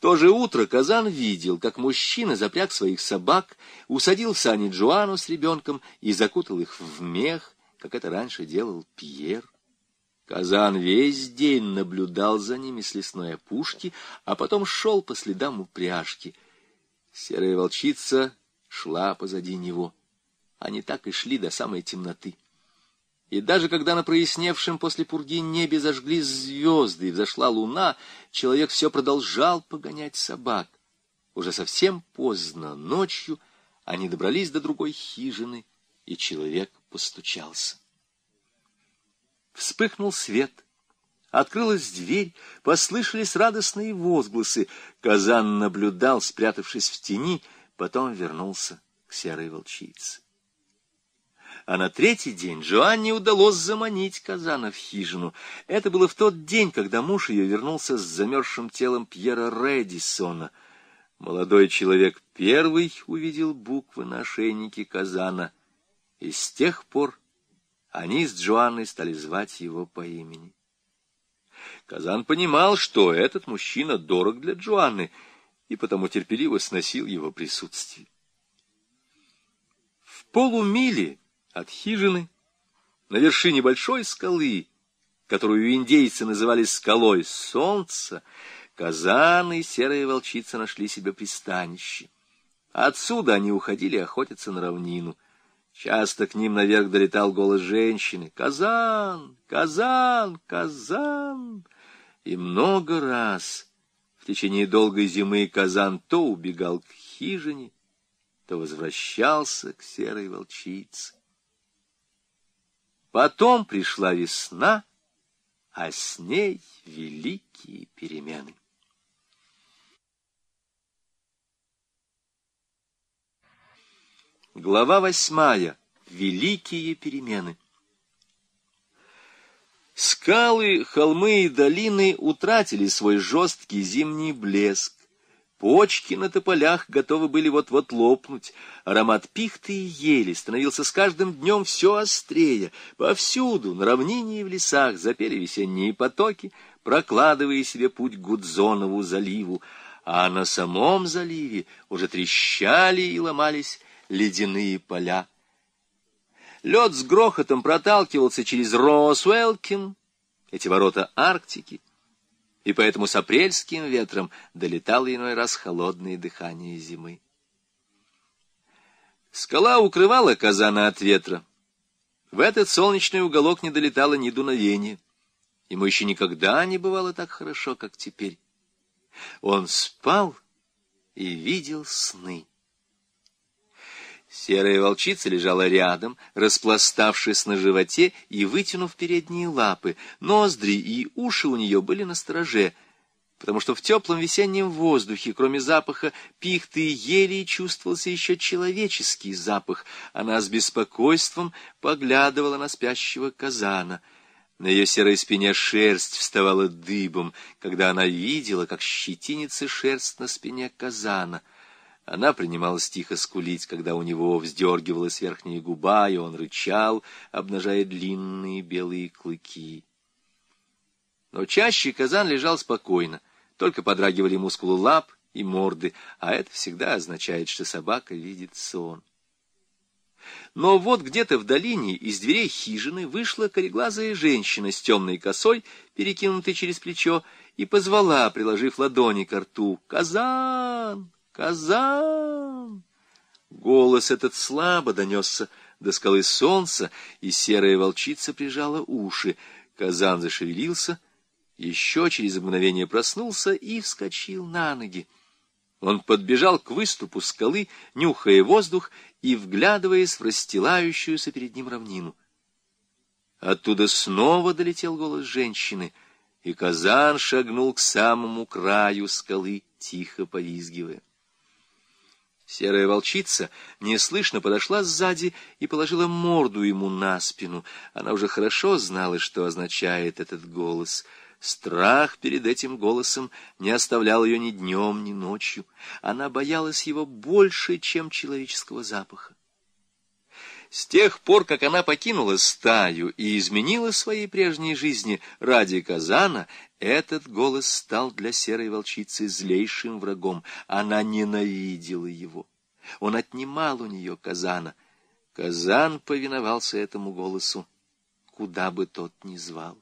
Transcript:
То же утро Казан видел, как мужчина запряг своих собак, усадил сани Джоану с ребенком и закутал их в мех, как это раньше делал Пьер. Казан весь день наблюдал за ними с лесной опушки, а потом шел по следам упряжки. Серая волчица шла позади него. Они так и шли до самой темноты. И даже когда на проясневшем после пурги небе зажгли звезды и взошла луна, человек все продолжал погонять собак. Уже совсем поздно, ночью, они добрались до другой хижины, и человек постучался. Вспыхнул свет. Открылась дверь, послышались радостные возгласы. Казан наблюдал, спрятавшись в тени, потом вернулся к серой волчице. А на третий день Джоанне удалось заманить Казана в хижину. Это было в тот день, когда муж ее вернулся с замерзшим телом Пьера Редисона. Молодой человек первый увидел буквы на ошейнике Казана, и с тех пор они с Джоанной стали звать его по имени. Казан понимал, что этот мужчина дорог для Джоанны, и потому терпеливо сносил его присутствие. В полумиле от хижины, на вершине большой скалы, которую индейцы называли скалой солнца, казан и серая волчица нашли себе пристанище. Отсюда они уходили охотиться на равнину. Часто к ним наверх долетал голос женщины. «Казан! Казан! Казан!» И много раз в течение долгой зимы казан то убегал к хижине, то возвращался к серой волчице. Потом пришла весна, а с ней великие перемены. Глава восьмая. Великие перемены. Скалы, холмы и долины утратили свой жесткий зимний блеск. Почки на тополях готовы были вот-вот лопнуть. Аромат пихты и ели становился с каждым днем все острее. Повсюду, на равнине и в лесах, запели весенние потоки, прокладывая себе путь к Гудзонову заливу. А на самом заливе уже трещали и ломались ледяные поля. Лед с грохотом проталкивался через Росуэлкин, эти ворота Арктики, и поэтому с апрельским ветром долетало иной раз холодное дыхание зимы. Скала укрывала казана от ветра. В этот солнечный уголок не долетало ни дуновения. Ему еще никогда не бывало так хорошо, как теперь. Он спал и видел сны. Серая волчица лежала рядом, распластавшись на животе и вытянув передние лапы. Ноздри и уши у нее были на стороже, потому что в теплом весеннем воздухе, кроме запаха пихты и ели, чувствовался еще человеческий запах. Она с беспокойством поглядывала на спящего казана. На ее серой спине шерсть вставала дыбом, когда она видела, как щетинится шерсть на спине казана — она принималась тихо скулить, когда у него вздергивалась верхняя губа, и он рычал, обнажая длинные белые клыки. Но чаще казан лежал спокойно, только подрагивали мускулы лап и морды, а это всегда означает, что собака видит сон. Но вот где-то в долине из дверей хижины вышла кореглазая женщина с темной косой, перекинутой через плечо, и позвала, приложив ладони к рту, «Казан! «Казан!» Голос этот слабо донесся до скалы солнца, и серая волчица прижала уши. Казан зашевелился, еще через мгновение проснулся и вскочил на ноги. Он подбежал к выступу скалы, нюхая воздух и вглядываясь в расстилающуюся перед ним равнину. Оттуда снова долетел голос женщины, и Казан шагнул к самому краю скалы, тихо повизгивая. Серая волчица неслышно подошла сзади и положила морду ему на спину. Она уже хорошо знала, что означает этот голос. Страх перед этим голосом не оставлял ее ни днем, ни ночью. Она боялась его больше, чем человеческого запаха. С тех пор, как она покинула стаю и изменила своей прежней жизни ради казана, этот голос стал для серой волчицы злейшим врагом. Она ненавидела его. Он отнимал у нее казана. Казан повиновался этому голосу, куда бы тот ни звал.